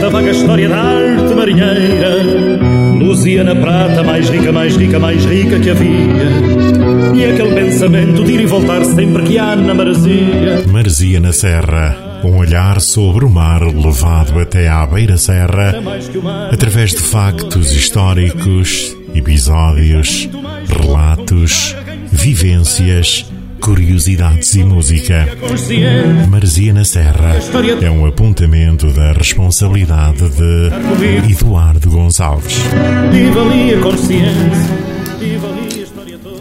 desta vaga história da arte marinheira. Luzia na prata, mais rica, mais rica, mais rica que havia. E aquele pensamento de ir e voltar sempre que há na maresia. Maresia na Serra um olhar sobre o mar levado até à beira-serra, através de factos históricos, episódios, relatos, vivências, curiosidades e música. Marzia na Serra é um apontamento da responsabilidade de Eduardo Gonçalves.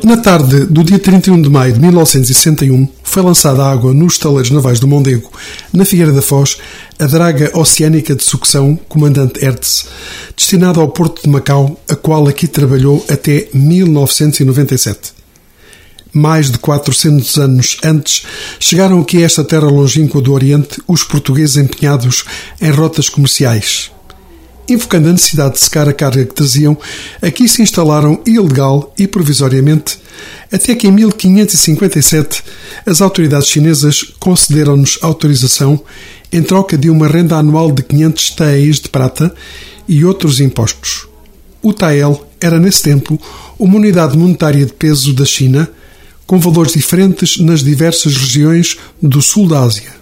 Na tarde do dia 31 de maio de 1961, foi lançada à água nos taleiros navais do Mondego, na Figueira da Foz, a draga oceânica de sucção Comandante Hertz, destinada ao porto de Macau, a qual aqui trabalhou até 1997. Mais de 400 anos antes, chegaram aqui a esta terra longínqua do Oriente os portugueses empenhados em rotas comerciais, Invocando a necessidade de secar a carga que traziam, aqui se instalaram ilegal e provisoriamente, até que em 1557 as autoridades chinesas concederam-nos autorização em troca de uma renda anual de 500 taéis de prata e outros impostos. O tael era, nesse tempo, uma unidade monetária de peso da China, com valores diferentes nas diversas regiões do sul da Ásia.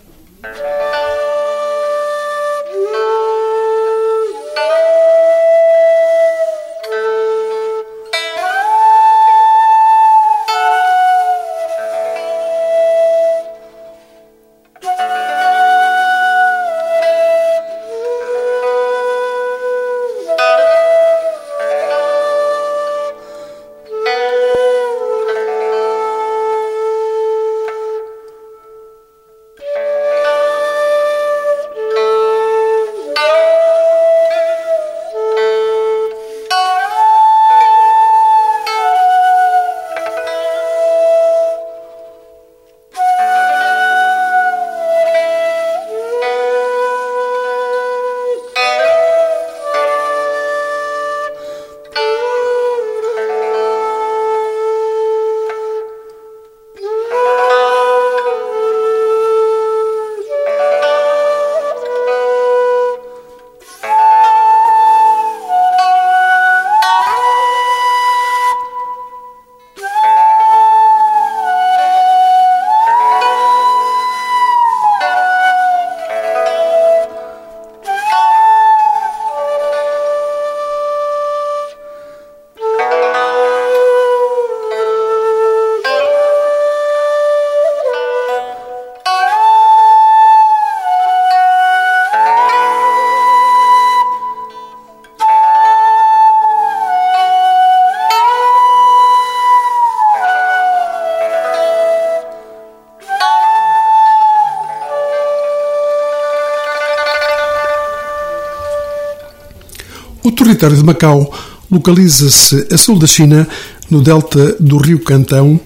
Território de Macau localiza-se a sul da China, no delta do rio Cantão,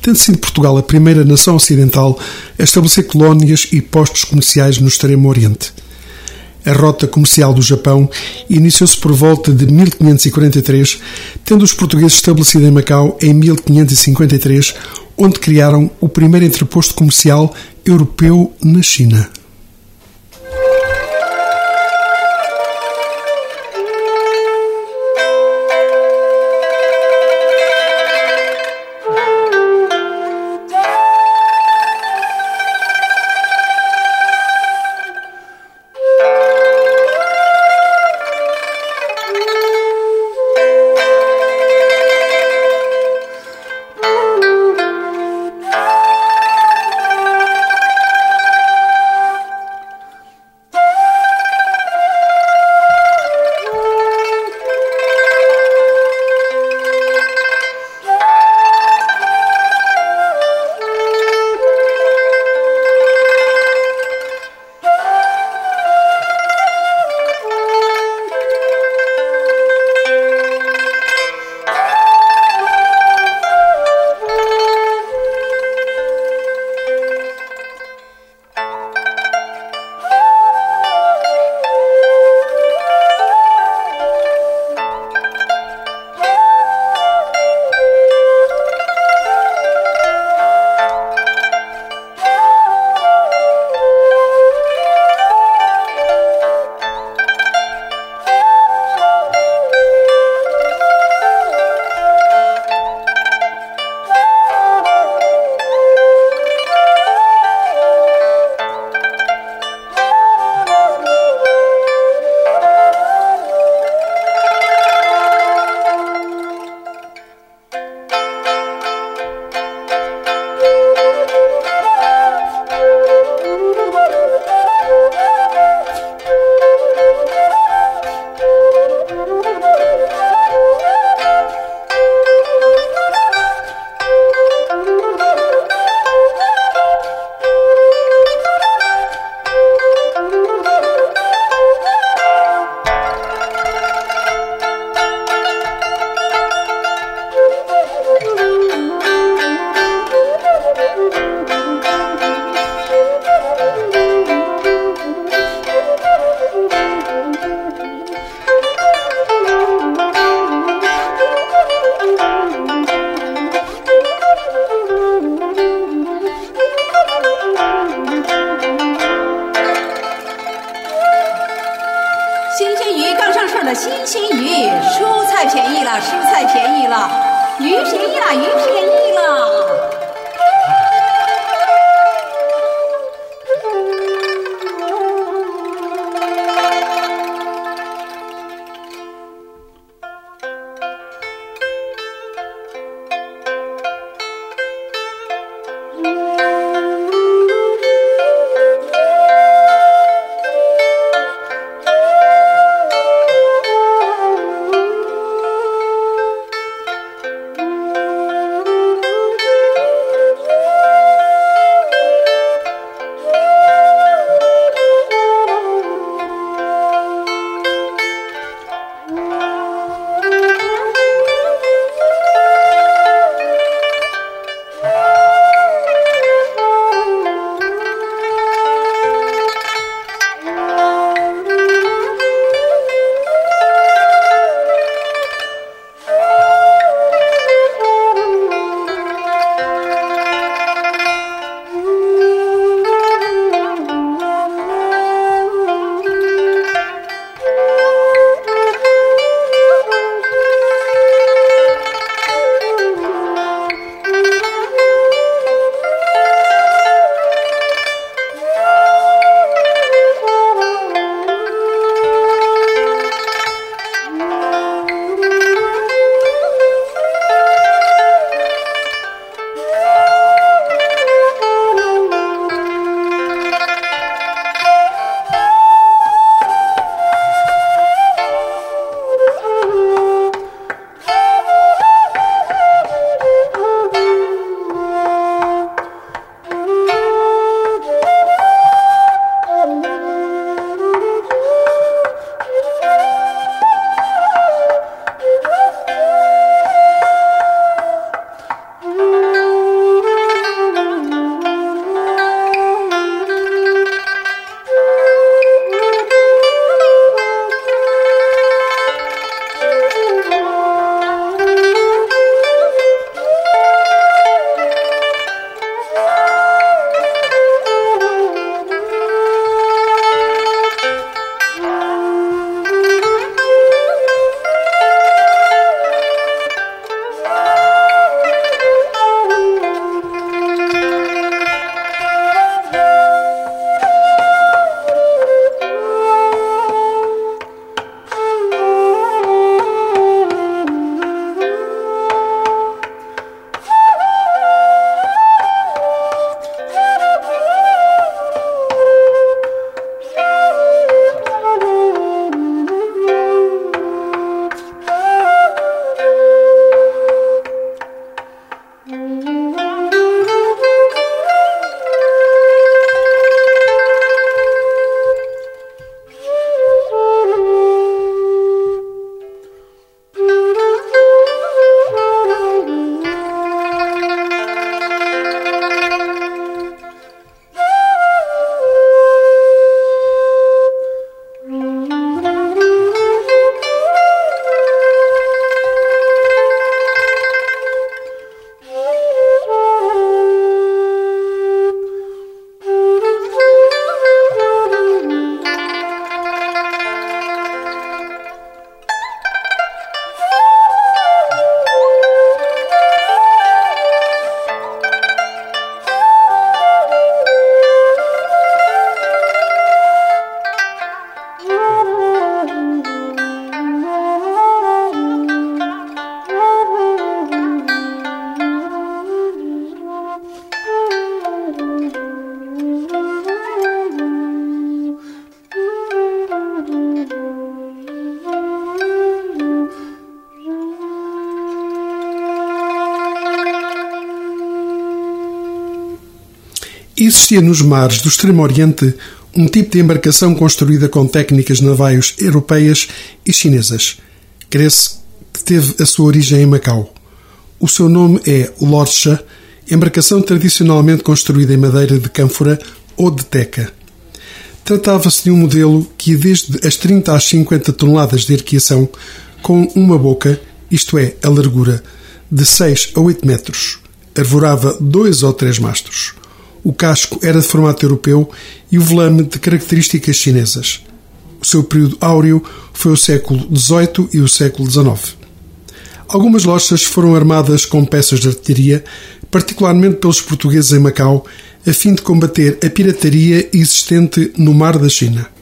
tendo sido Portugal a primeira nação ocidental a estabelecer colónias e postos comerciais no Extremo Oriente. A rota comercial do Japão iniciou-se por volta de 1543, tendo os portugueses estabelecido em Macau em 1553, onde criaram o primeiro entreposto comercial europeu na China. Existia nos mares do Extremo Oriente um tipo de embarcação construída com técnicas navais europeias e chinesas. Crê-se que teve a sua origem em Macau. O seu nome é Lorcha, embarcação tradicionalmente construída em madeira de cânfora ou de teca. Tratava-se de um modelo que desde as 30 às 50 toneladas de arqueação, com uma boca, isto é, a largura, de 6 a 8 metros. Arvorava dois ou três mastros. O casco era de formato europeu e o velame de características chinesas. O seu período áureo foi o século XVIII e o século XIX. Algumas lojas foram armadas com peças de artilharia, particularmente pelos portugueses em Macau, a fim de combater a pirataria existente no Mar da China.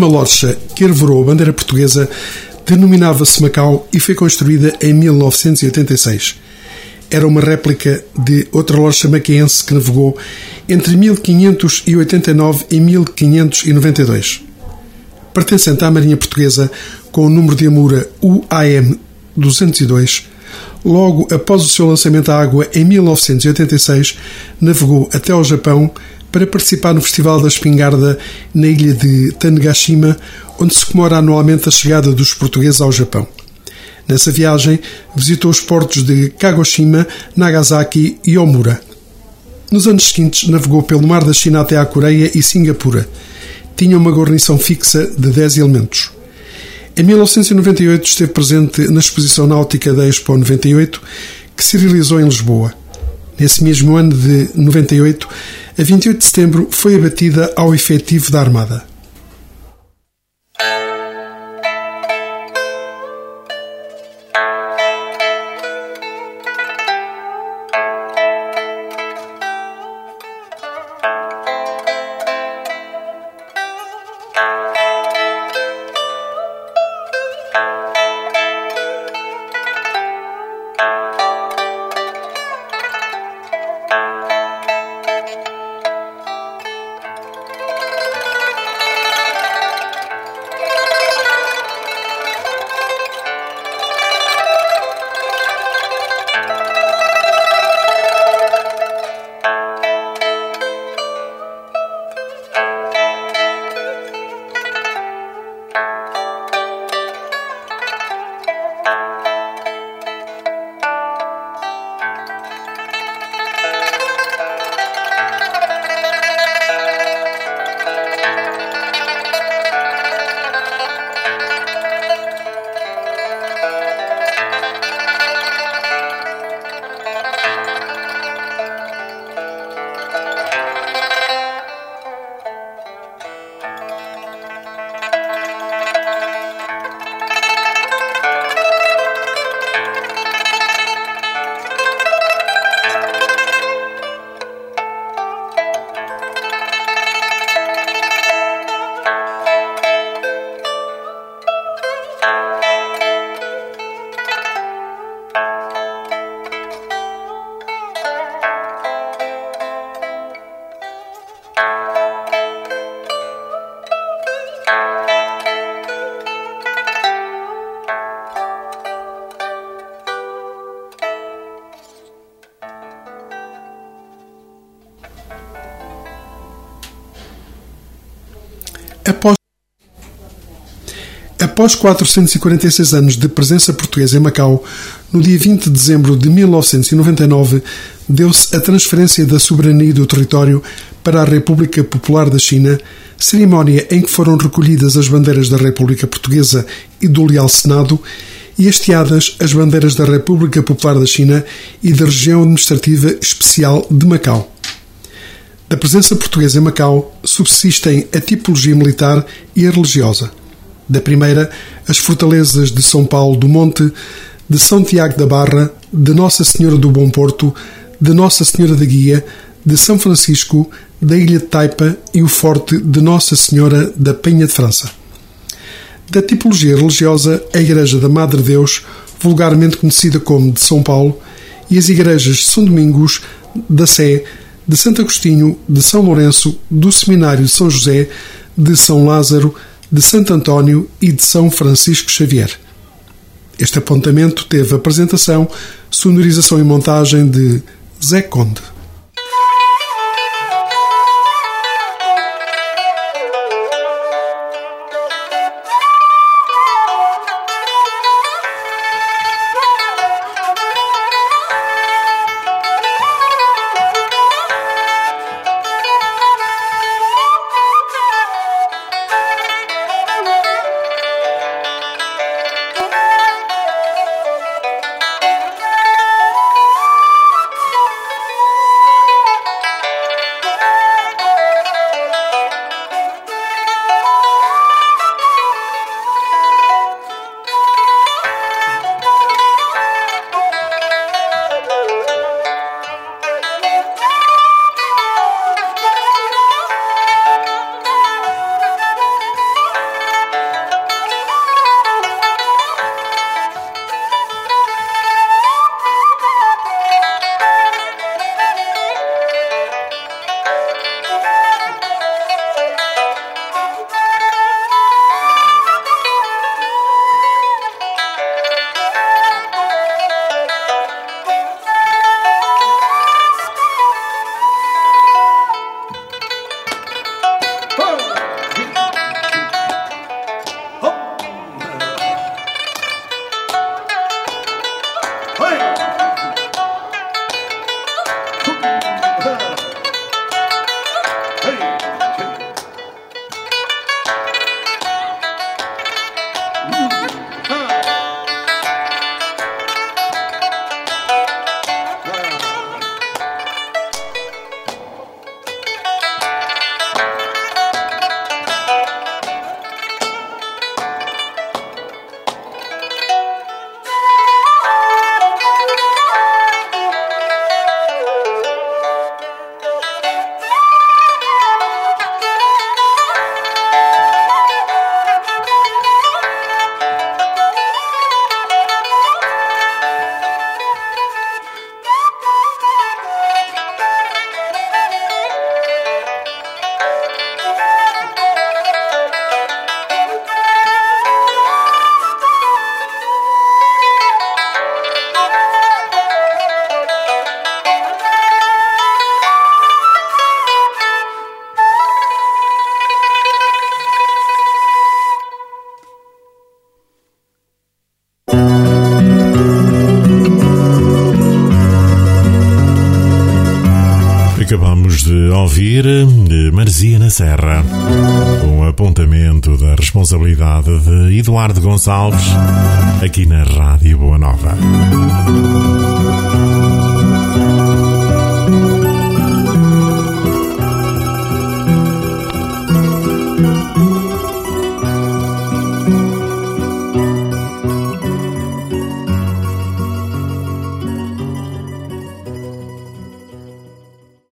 Última loja que arvorou a bandeira portuguesa denominava-se Macau e foi construída em 1986. Era uma réplica de outra loja maquense que navegou entre 1589 e 1592. Pertencente à Marinha Portuguesa, com o número de Amura UAM 202, logo após o seu lançamento à água em 1986, navegou até ao Japão para participar no Festival da Espingarda na ilha de Tanegashima, onde se comemora anualmente a chegada dos portugueses ao Japão. Nessa viagem, visitou os portos de Kagoshima, Nagasaki e Omura. Nos anos seguintes, navegou pelo mar da China até à Coreia e Singapura. Tinha uma guarnição fixa de 10 elementos. Em 1998 esteve presente na exposição náutica da Expo 98, que se realizou em Lisboa. Nesse mesmo ano de 98, a 28 de setembro, foi abatida ao efetivo da Armada. Após, após 446 anos de presença portuguesa em Macau, no dia 20 de dezembro de 1999, deu-se a transferência da soberania do território para a República Popular da China, cerimónia em que foram recolhidas as bandeiras da República Portuguesa e do Leal Senado e hasteadas as bandeiras da República Popular da China e da Região Administrativa Especial de Macau. Da presença portuguesa em Macau subsistem a tipologia militar e a religiosa. Da primeira, as fortalezas de São Paulo do Monte, de São Tiago da Barra, de Nossa Senhora do Bom Porto, de Nossa Senhora da Guia, de São Francisco, da Ilha de Taipa e o Forte de Nossa Senhora da Penha de França. Da tipologia religiosa, a Igreja da Madre de Deus, vulgarmente conhecida como de São Paulo, e as igrejas de São Domingos, da Sé, de Santo Agostinho, de São Lourenço, do Seminário de São José, de São Lázaro, de Santo António e de São Francisco Xavier. Este apontamento teve apresentação, sonorização e montagem de Zé Conde. De ouvir Marzia na Serra, um apontamento da responsabilidade de Eduardo Gonçalves, aqui na Rádio Boa Nova.